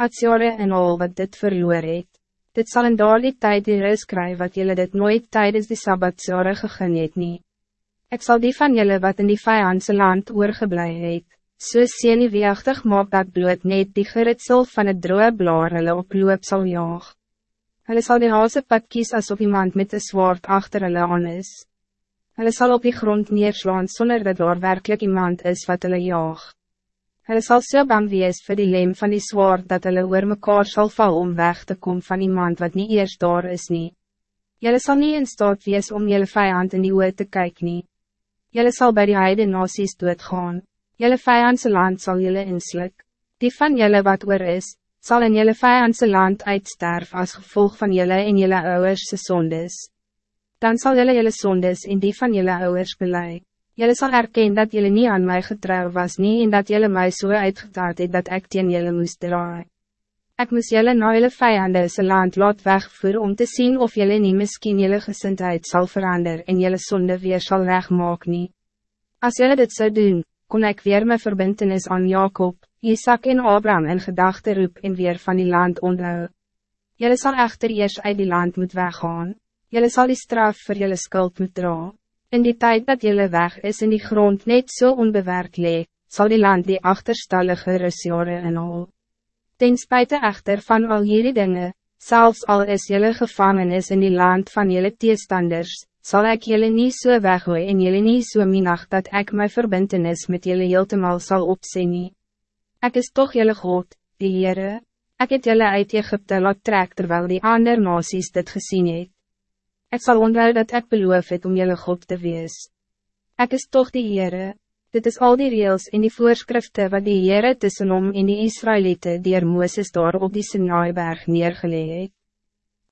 Atsiare en al wat dit verloor het. Dit zal in daardie tijd die rus kry wat jullie dit nooit tijdens die Sabbatsjare gegeen het nie. Ek sal die van jullie wat in die vijandse land oorgeblij het, so senuweeachtig maak dat bloed net die geritsel van het droe blaar hulle op loop sal jaag. Hulle sal die hase pad kies asof iemand met een zwaard achter hulle aan is. Hulle sal op die grond neerslaan zonder dat daar werkelijk iemand is wat hulle jaag. Hulle sal so bang wees vir die lem van die zwaard dat hulle oor mekaar sal val om weg te komen van iemand wat niet eerst daar is nie. Julle sal nie in staat wees om julle vijand in die oor te kyk nie. Julle sal bij die heide nasies doodgaan. Julle vijandse land zal julle inslik. Die van julle wat oor is, zal in julle vijandse land uitsterf als gevolg van julle en julle ouwerse sondes dan zal jullie jullie zondes in die van jullie ouders beleid. Jullie zal erkennen dat jullie niet aan mij getrouw was nie en dat jullie mij zo so uitgetaald het dat ik teen jullie moest draaien. Ik moest jullie naar jullie vijanden zijn land laat wegvoeren om te zien of jullie niet misschien jullie gezondheid zal veranderen en jullie zonde weer zal wegmaken. nie. Als jullie dit zou doen, kon ik weer mijn verbintenis aan Jacob, Isaac en Abraham in gedachten roep en weer van die land onthou. Jullie zal echter eerst uit die land moet weggaan. Jelle zal die straf voor jelle skuld moet dra. In die tijd dat jelle weg is in die grond net zo so onbewerkt lee, zal die land die achterstallige rusjore inhal. Ten spijte echter van al jullie dingen, zelfs al is jelle gevangenis in die land van jelle teestanders, zal ik jullie niet zo so weggooi en jullie niet zo so minacht dat ik mijn verbintenis met jullie heeltemal zal opzien. Ik is toch jullie God, die Heere. Ik het jullie uit Egypte laat trek terwijl die andere nasies dit gezien het. Ik zal onthou dat ik beloof het om jullie God te wees. Ik is toch die Heere. Dit is al die reels in die voorschriften wat die Heere tussen om in die Israëlieten die er Mooses daar op die Sinaiberg neergelegd.